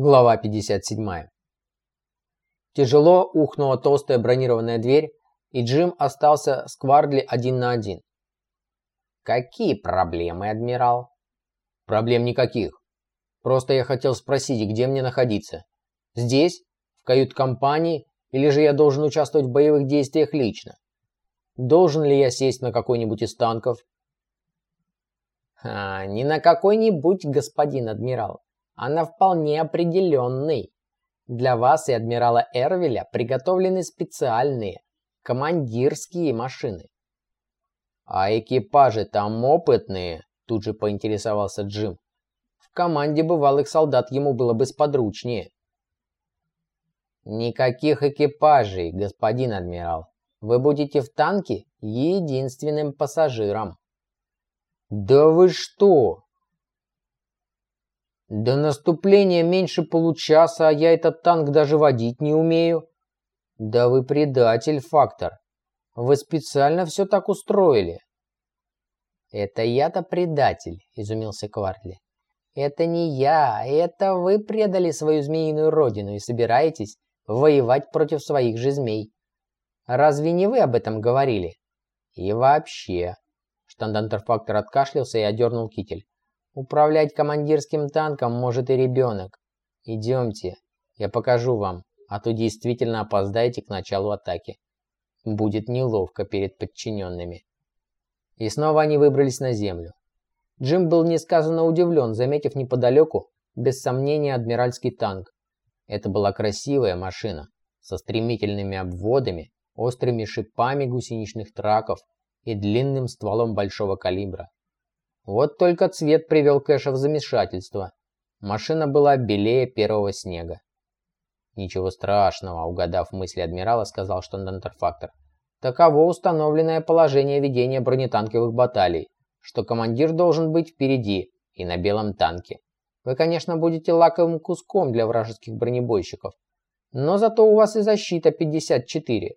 Глава 57. Тяжело ухнула толстая бронированная дверь, и Джим остался с Квардли один на один. «Какие проблемы, адмирал?» «Проблем никаких. Просто я хотел спросить, где мне находиться? Здесь? В кают-компании? Или же я должен участвовать в боевых действиях лично? Должен ли я сесть на какой-нибудь из танков?» «А, не на какой-нибудь, господин адмирал а на вполне определенный. Для вас и адмирала Эрвеля приготовлены специальные командирские машины. А экипажи там опытные, тут же поинтересовался Джим. В команде бывалых солдат ему было бы сподручнее. Никаких экипажей, господин адмирал. Вы будете в танке единственным пассажиром. Да вы что? До наступления меньше получаса, а я этот танк даже водить не умею. Да вы предатель, Фактор. Вы специально все так устроили. Это я-то предатель, изумился Квартли. Это не я, это вы предали свою змеиную родину и собираетесь воевать против своих же змей. Разве не вы об этом говорили? И вообще... Штандантер-фактор откашлялся и одернул китель. Управлять командирским танком может и ребенок. Идемте, я покажу вам, а то действительно опоздаете к началу атаки. Будет неловко перед подчиненными. И снова они выбрались на землю. Джим был несказанно удивлен, заметив неподалеку, без сомнения, адмиральский танк. Это была красивая машина, со стремительными обводами, острыми шипами гусеничных траков и длинным стволом большого калибра. Вот только цвет привел Кэша в замешательство. Машина была белее первого снега. Ничего страшного, угадав мысли адмирала, сказал штандантерфактор. Таково установленное положение ведения бронетанковых баталий, что командир должен быть впереди и на белом танке. Вы, конечно, будете лаковым куском для вражеских бронебойщиков, но зато у вас и защита 54.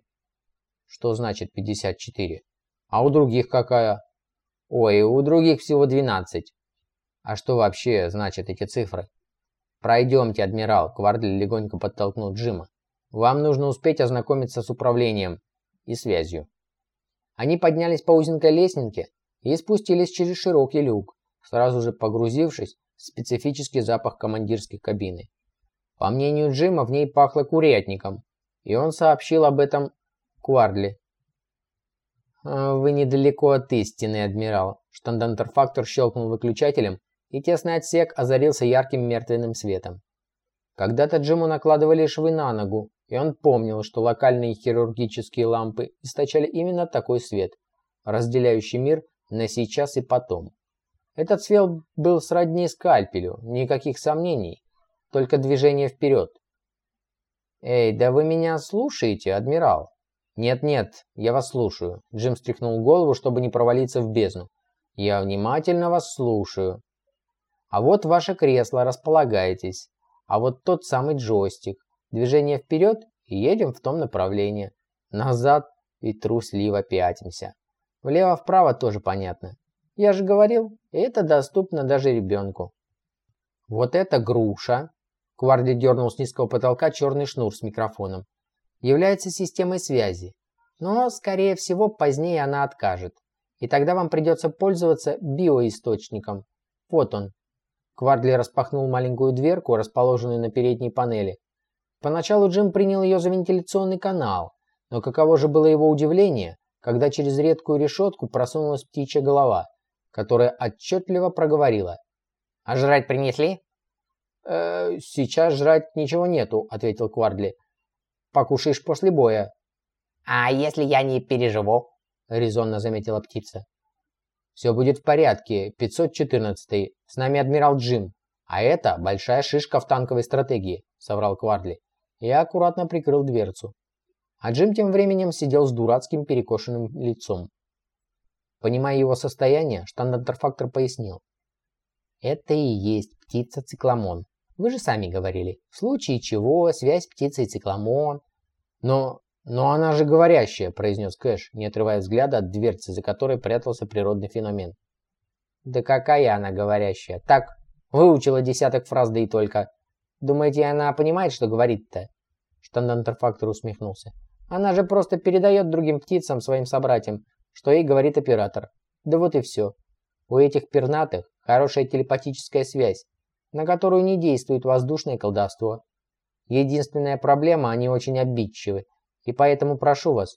Что значит 54? А у других какая? Ой, у других всего 12. А что вообще значат эти цифры? Пройдемте, адмирал, Квардли легонько подтолкнул Джима. Вам нужно успеть ознакомиться с управлением и связью. Они поднялись по узенькой лестнике и спустились через широкий люк, сразу же погрузившись в специфический запах командирской кабины. По мнению Джима, в ней пахло курятником, и он сообщил об этом Квардли. А, «Вы недалеко от истины, адмирал». Штандантерфактор щелкнул выключателем, и тесный отсек озарился ярким мертвенным светом. Когда-то Джиму накладывали швы на ногу, и он помнил, что локальные хирургические лампы источали именно такой свет, разделяющий мир на сейчас и потом. Этот свет был сродни скальпелю, никаких сомнений, только движение вперед. «Эй, да вы меня слушаете, адмирал?» «Нет-нет, я вас слушаю», — Джим стряхнул голову, чтобы не провалиться в бездну. «Я внимательно вас слушаю». «А вот ваше кресло, располагайтесь. А вот тот самый джойстик. Движение вперед и едем в том направлении. Назад и трусливо пятимся. Влево-вправо тоже понятно. Я же говорил, это доступно даже ребенку». «Вот это груша!» Кварди дернул с низкого потолка черный шнур с микрофоном является системой связи, но, скорее всего, позднее она откажет, и тогда вам придется пользоваться биоисточником. Вот он. Квардли распахнул маленькую дверку, расположенную на передней панели. Поначалу Джим принял ее за вентиляционный канал, но каково же было его удивление, когда через редкую решетку просунулась птичья голова, которая отчетливо проговорила. «А жрать принесли?» «Э, «Сейчас жрать ничего нету», — ответил Квардли покушаешь после боя». «А если я не переживу?» — резонно заметила птица. «Все будет в порядке, 514-й. С нами адмирал Джим. А это большая шишка в танковой стратегии», — соврал Квардли. Я аккуратно прикрыл дверцу. А Джим тем временем сидел с дурацким перекошенным лицом. Понимая его состояние, штандартерфактор пояснил. «Это и есть птица-цикломон. Вы же сами говорили. В случае чего, связь птицы и цикломон. Но... но она же говорящая, произнес Кэш, не отрывая взгляда от дверцы, за которой прятался природный феномен. Да какая она говорящая? Так, выучила десяток фраз, да и только. Думаете, она понимает, что говорит-то?» Штандантерфактор усмехнулся. «Она же просто передает другим птицам, своим собратьям, что ей говорит оператор. Да вот и все. У этих пернатых хорошая телепатическая связь, на которую не действует воздушное колдовство. Единственная проблема, они очень обидчивы, и поэтому прошу вас.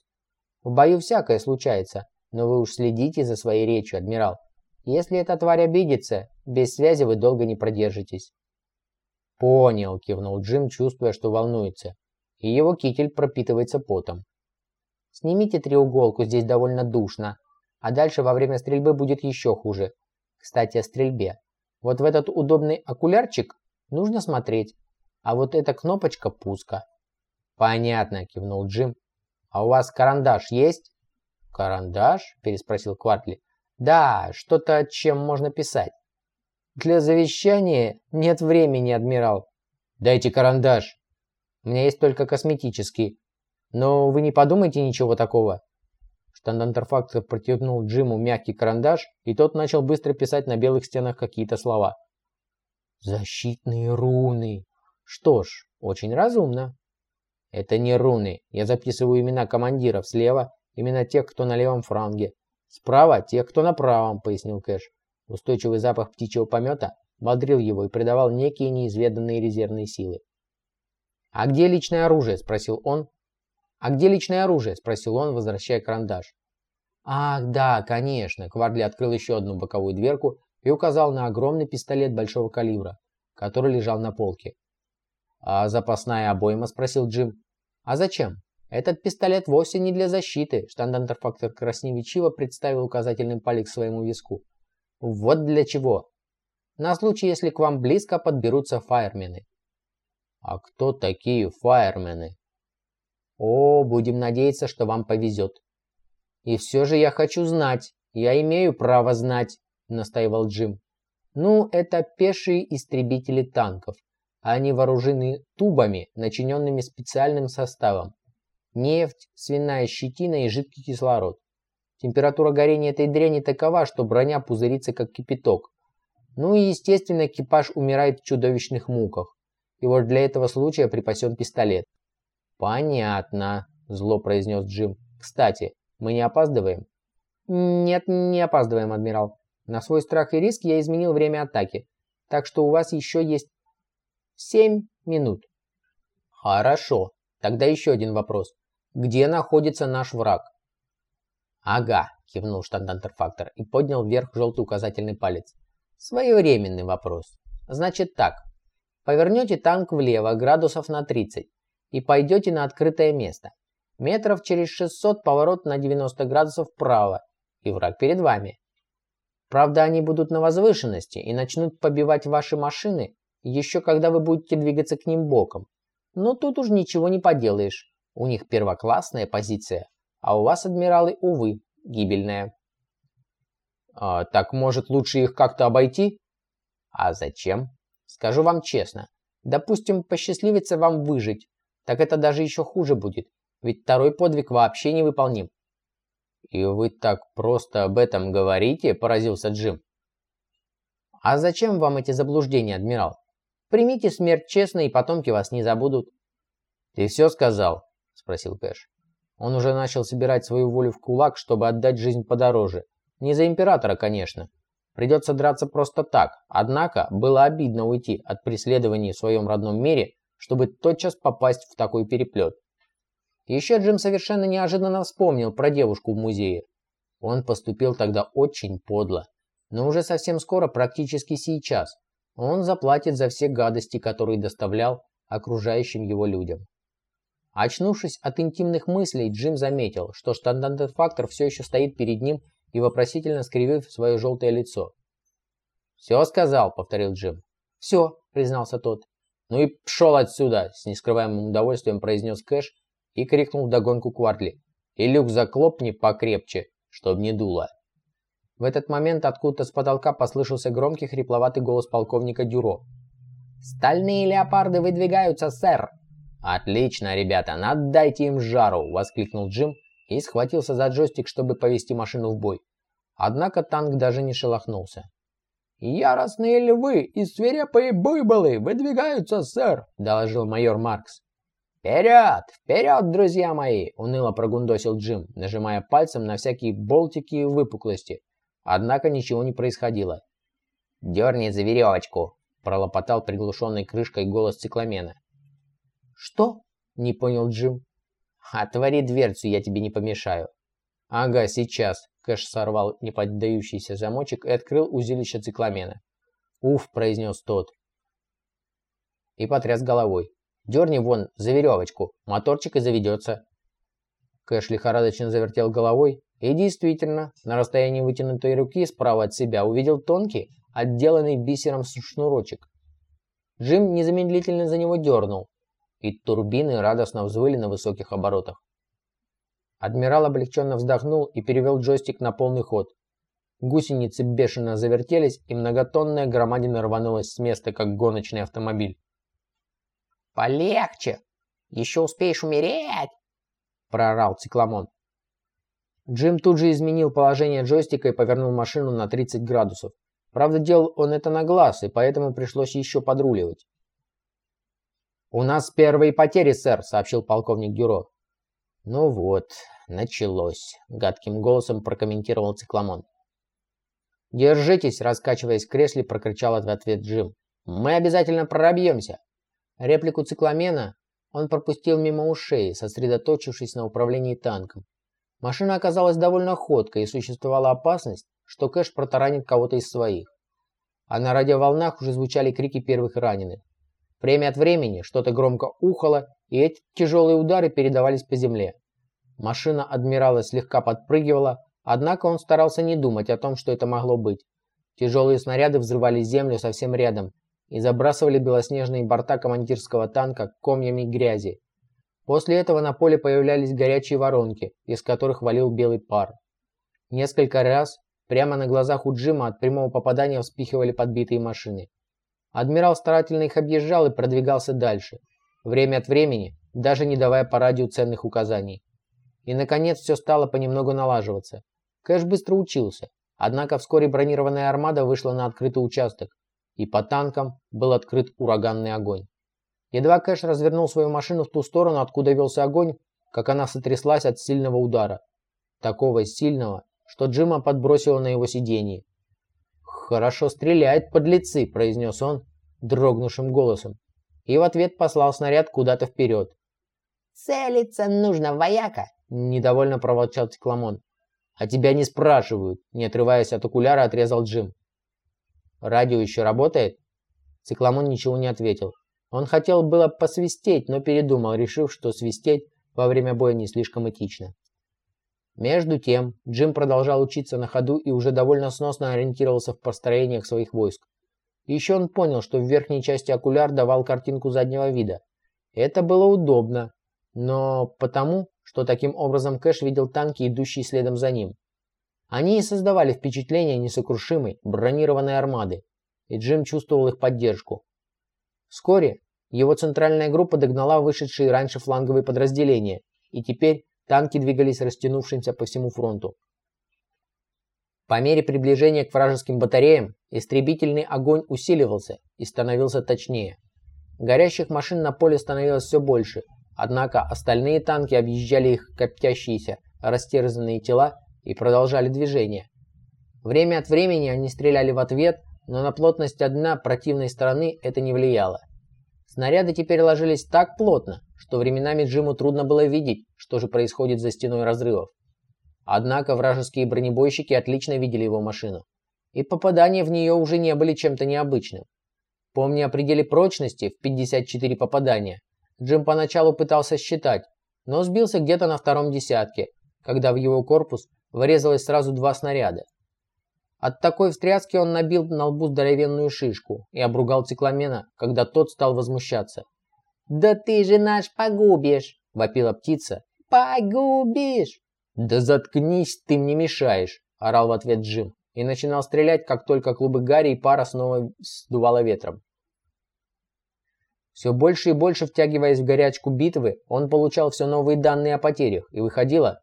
В бою всякое случается, но вы уж следите за своей речью, адмирал. Если эта тварь обидится, без связи вы долго не продержитесь. «Понял», — кивнул Джим, чувствуя, что волнуется. И его китель пропитывается потом. «Снимите треуголку, здесь довольно душно. А дальше во время стрельбы будет еще хуже. Кстати, о стрельбе. Вот в этот удобный окулярчик нужно смотреть. А вот эта кнопочка пуска». «Понятно», — кивнул Джим. «А у вас карандаш есть?» «Карандаш?» – переспросил Квартли. «Да, что-то, чем можно писать». «Для завещания нет времени, адмирал». «Дайте карандаш». «У меня есть только косметический. Но вы не подумайте ничего такого». Штандантерфактор протянул Джиму мягкий карандаш, и тот начал быстро писать на белых стенах какие-то слова. «Защитные руны!» «Что ж, очень разумно». «Это не руны. Я записываю имена командиров слева, имена тех, кто на левом франге. Справа тех, кто на правом», — пояснил Кэш. Устойчивый запах птичьего помета бодрил его и придавал некие неизведанные резервные силы. «А где личное оружие?» – спросил он. «А где личное оружие?» – спросил он, возвращая карандаш. «Ах, да, конечно!» – Кварли открыл еще одну боковую дверку и указал на огромный пистолет большого калибра, который лежал на полке. «А запасная обойма?» – спросил Джим. «А зачем? Этот пистолет вовсе не для защиты», – штандантерфактор красневичиво представил указательным палец своему виску. Вот для чего. На случай, если к вам близко подберутся фаермены. А кто такие фаермены? О, будем надеяться, что вам повезет. И все же я хочу знать. Я имею право знать, настаивал Джим. Ну, это пешие истребители танков. Они вооружены тубами, начиненными специальным составом. Нефть, свиная щетина и жидкий кислород. Температура горения этой дряни такова, что броня пузырится как кипяток. Ну и естественно экипаж умирает в чудовищных муках. И вот для этого случая припасен пистолет. «Понятно», – зло произнес Джим. «Кстати, мы не опаздываем?» «Нет, не опаздываем, адмирал. На свой страх и риск я изменил время атаки. Так что у вас еще есть семь минут». «Хорошо. Тогда еще один вопрос. Где находится наш враг?» «Ага», – кивнул штандантерфактор и поднял вверх желтый указательный палец. «Своевременный вопрос. Значит так. Повернете танк влево градусов на 30 и пойдете на открытое место. Метров через 600 поворот на 90 градусов вправо, и враг перед вами. Правда, они будут на возвышенности и начнут побивать ваши машины, еще когда вы будете двигаться к ним боком. Но тут уж ничего не поделаешь. У них первоклассная позиция, а у вас, адмиралы, увы, гибельная. А, так может лучше их как-то обойти? А зачем? Скажу вам честно. Допустим, посчастливится вам выжить, так это даже еще хуже будет, ведь второй подвиг вообще невыполним. «И вы так просто об этом говорите?» – поразился Джим. «А зачем вам эти заблуждения, адмирал? Примите смерть честно, и потомки вас не забудут». «Ты все сказал?» – спросил Кэш. Он уже начал собирать свою волю в кулак, чтобы отдать жизнь подороже. Не за императора, конечно. Придется драться просто так. Однако было обидно уйти от преследований в своем родном мире, чтобы тотчас попасть в такой переплет. Еще Джим совершенно неожиданно вспомнил про девушку в музее. Он поступил тогда очень подло. Но уже совсем скоро, практически сейчас, он заплатит за все гадости, которые доставлял окружающим его людям. Очнувшись от интимных мыслей, Джим заметил, что штандарт-фактор все еще стоит перед ним и вопросительно скривив свое желтое лицо. «Все сказал», — повторил Джим. «Все», — признался тот. «Ну и пшел отсюда!» — с нескрываемым удовольствием произнес Кэш и крикнул вдогонку Квартли. «И люк заклопни покрепче, чтоб не дуло!» В этот момент откуда-то с потолка послышался громкий хрипловатый голос полковника Дюро. «Стальные леопарды выдвигаются, сэр!» «Отлично, ребята, надайте им жару!» – воскликнул Джим и схватился за джойстик, чтобы повести машину в бой. Однако танк даже не шелохнулся. «Яростные львы и свирепые буйболы выдвигаются, сэр!» – доложил майор Маркс. «Вперед! Вперед, друзья мои!» – уныло прогундосил Джим, нажимая пальцем на всякие болтики и выпуклости. Однако ничего не происходило. «Дерни за веревочку!» – пролопотал приглушенной крышкой голос цикламена. «Что?» – не понял Джим. «Отвори дверцу, я тебе не помешаю». «Ага, сейчас». Кэш сорвал неподдающийся замочек и открыл узилище цикламена. «Уф», – произнес тот. И потряс головой. Дерни вон за веревочку, моторчик и заведется. Кэш лихорадочно завертел головой и действительно, на расстоянии вытянутой руки справа от себя увидел тонкий, отделанный бисером шнурочек. Джим незамедлительно за него дернул, и турбины радостно взвыли на высоких оборотах. Адмирал облегченно вздохнул и перевел джойстик на полный ход. Гусеницы бешено завертелись, и многотонная громадина рванулась с места, как гоночный автомобиль. «Полегче! Еще успеешь умереть!» – проорал цикламон. Джим тут же изменил положение джойстика и повернул машину на 30 градусов. Правда, делал он это на глаз, и поэтому пришлось еще подруливать. «У нас первые потери, сэр», — сообщил полковник Дюро. «Ну вот, началось», — гадким голосом прокомментировал цикламон. «Держитесь», — раскачиваясь в кресле, прокричал в ответ Джим. «Мы обязательно прорабьемся. Реплику цикламена он пропустил мимо ушей, сосредоточившись на управлении танком. Машина оказалась довольно ходкой и существовала опасность, что Кэш протаранит кого-то из своих. А на радиоволнах уже звучали крики первых раненых. Время от времени что-то громко ухало, и эти тяжелые удары передавались по земле. Машина адмирала слегка подпрыгивала, однако он старался не думать о том, что это могло быть. Тяжелые снаряды взрывали землю совсем рядом, и забрасывали белоснежные борта командирского танка комьями грязи. После этого на поле появлялись горячие воронки, из которых валил белый пар. Несколько раз прямо на глазах у Джима от прямого попадания вспихивали подбитые машины. Адмирал старательно их объезжал и продвигался дальше, время от времени, даже не давая по радио ценных указаний. И, наконец, все стало понемногу налаживаться. Кэш быстро учился, однако вскоре бронированная армада вышла на открытый участок, и по танкам был открыт ураганный огонь. Едва Кэш развернул свою машину в ту сторону, откуда велся огонь, как она сотряслась от сильного удара. Такого сильного, что Джима подбросило на его сиденье. «Хорошо стреляет, подлецы», – произнес он дрогнувшим голосом. И в ответ послал снаряд куда-то вперед. «Целиться нужно, вояка!» – недовольно проволчал Цикламон. «А тебя не спрашивают», – не отрываясь от окуляра, отрезал Джим. Радио еще работает?» Цикламон ничего не ответил. Он хотел было посвистеть, но передумал, решив, что свистеть во время боя не слишком этично. Между тем, Джим продолжал учиться на ходу и уже довольно сносно ориентировался в построениях своих войск. Еще он понял, что в верхней части окуляр давал картинку заднего вида. Это было удобно, но потому, что таким образом Кэш видел танки, идущие следом за ним. Они и создавали впечатление несокрушимой, бронированной армады, и Джим чувствовал их поддержку. Вскоре его центральная группа догнала вышедшие раньше фланговые подразделения, и теперь танки двигались растянувшимся по всему фронту. По мере приближения к вражеским батареям, истребительный огонь усиливался и становился точнее. Горящих машин на поле становилось все больше, однако остальные танки объезжали их коптящиеся, растерзанные тела и продолжали движение. Время от времени они стреляли в ответ, но на плотность одна противной стороны это не влияло. Снаряды теперь ложились так плотно, что временами Джиму трудно было видеть, что же происходит за стеной разрывов. Однако вражеские бронебойщики отлично видели его машину, и попадания в нее уже не были чем-то необычным. Помня о пределе прочности в 54 попадания, Джим поначалу пытался считать, но сбился где-то на втором десятке, когда в его корпус врезалось сразу два снаряда. От такой встряски он набил на лбу здоровенную шишку и обругал цикламена, когда тот стал возмущаться. «Да ты же наш погубишь!» – вопила птица. «Погубишь!» «Да заткнись, ты мне мешаешь!» – орал в ответ Джим и начинал стрелять, как только клубы гари и пара снова сдувало ветром. Все больше и больше втягиваясь в горячку битвы, он получал все новые данные о потерях, и выходило,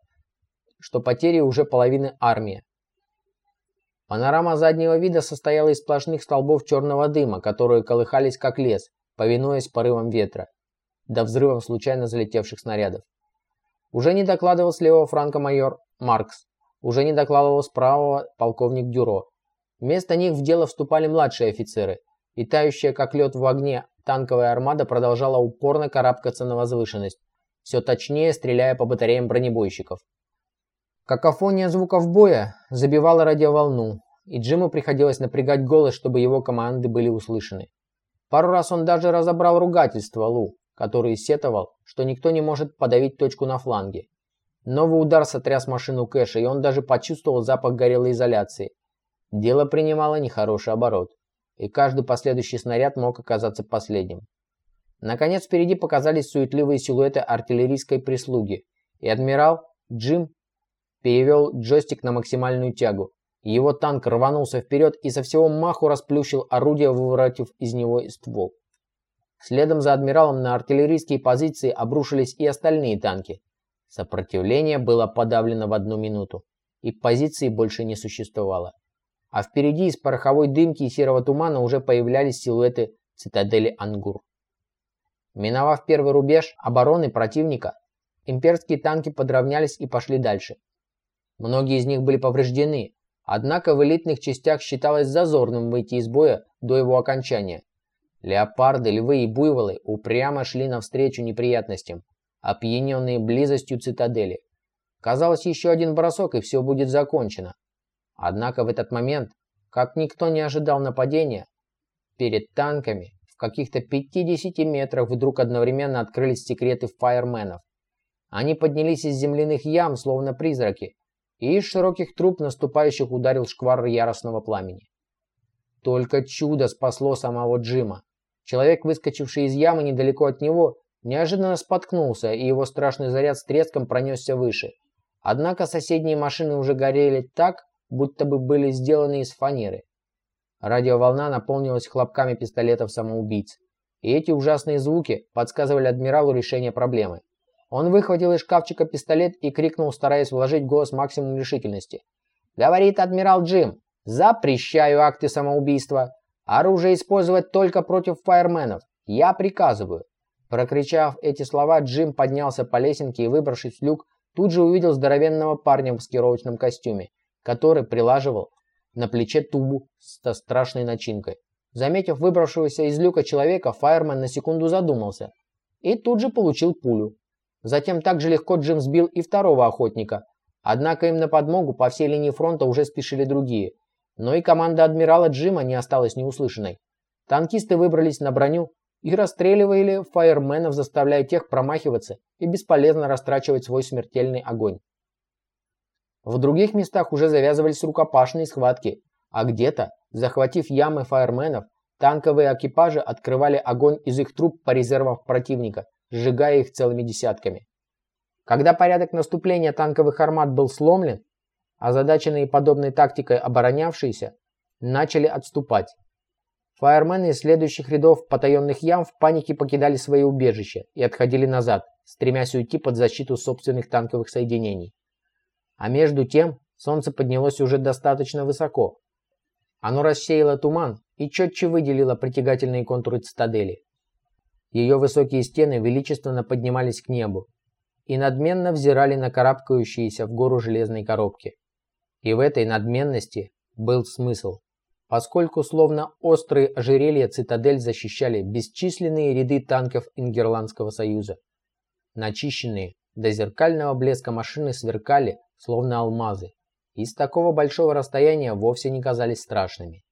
что потери уже половины армии. Панорама заднего вида состояла из сплошных столбов черного дыма, которые колыхались как лес, повинуясь порывам ветра, до взрывом случайно залетевших снарядов. Уже не докладывал с левого майор Маркс, уже не докладывал с правого полковник Дюро. Вместо них в дело вступали младшие офицеры, и тающая как лед в огне танковая армада продолжала упорно карабкаться на возвышенность, все точнее стреляя по батареям бронебойщиков. Какофония звуков боя забивала радиоволну, и Джиму приходилось напрягать голос, чтобы его команды были услышаны. Пару раз он даже разобрал ругательство Лу, который сетовал, что никто не может подавить точку на фланге. Новый удар сотряс машину Кэша, и он даже почувствовал запах горелой изоляции. Дело принимало нехороший оборот, и каждый последующий снаряд мог оказаться последним. Наконец впереди показались суетливые силуэты артиллерийской прислуги, и адмирал Джим перевел джойстик на максимальную тягу. Его танк рванулся вперед и со всего маху расплющил орудие, выворотив из него ствол. Следом за адмиралом на артиллерийские позиции обрушились и остальные танки. Сопротивление было подавлено в одну минуту, и позиции больше не существовало. А впереди из пороховой дымки и серого тумана уже появлялись силуэты цитадели Ангур. Миновав первый рубеж обороны противника, имперские танки подравнялись и пошли дальше. Многие из них были повреждены, однако в элитных частях считалось зазорным выйти из боя до его окончания. Леопарды, львы и буйволы упрямо шли навстречу неприятностям, опьяненные близостью цитадели. Казалось, еще один бросок и все будет закончено. Однако в этот момент, как никто не ожидал нападения, перед танками в каких-то 50 метрах вдруг одновременно открылись секреты фаерменов. Они поднялись из земляных ям, словно призраки, и из широких труб наступающих ударил шквар яростного пламени. Только чудо спасло самого Джима. Человек, выскочивший из ямы недалеко от него, неожиданно споткнулся, и его страшный заряд с треском пронесся выше. Однако соседние машины уже горели так, будто бы были сделаны из фанеры. Радиоволна наполнилась хлопками пистолетов самоубийц. И эти ужасные звуки подсказывали адмиралу решение проблемы. Он выхватил из шкафчика пистолет и крикнул, стараясь вложить голос максимум решительности. «Говорит адмирал Джим, запрещаю акты самоубийства. Оружие использовать только против фаерменов. Я приказываю». Прокричав эти слова, Джим поднялся по лесенке и, выбравшись в люк, тут же увидел здоровенного парня в маскировочном костюме, который прилаживал на плече тубу со страшной начинкой. Заметив выбравшегося из люка человека, фаермен на секунду задумался и тут же получил пулю. Затем также легко Джим сбил и второго охотника. Однако им на подмогу по всей линии фронта уже спешили другие. Но и команда адмирала Джима не осталась неуслышанной. Танкисты выбрались на броню и расстреливали фаерменов, заставляя тех промахиваться и бесполезно растрачивать свой смертельный огонь. В других местах уже завязывались рукопашные схватки, а где-то, захватив ямы фаерменов, танковые экипажи открывали огонь из их труб по резервам противника, сжигая их целыми десятками. Когда порядок наступления танковых армат был сломлен, озадаченные подобной тактикой оборонявшиеся начали отступать. Фаермены из следующих рядов потаенных ям в панике покидали свои убежища и отходили назад, стремясь уйти под защиту собственных танковых соединений. А между тем солнце поднялось уже достаточно высоко. Оно рассеяло туман и четче выделило притягательные контуры цитадели. Ее высокие стены величественно поднимались к небу и надменно взирали на карабкающиеся в гору железной коробки. И в этой надменности был смысл, поскольку словно острые ожерелья цитадель защищали бесчисленные ряды танков Ингерландского союза. Начищенные до зеркального блеска машины сверкали, словно алмазы, и с такого большого расстояния вовсе не казались страшными.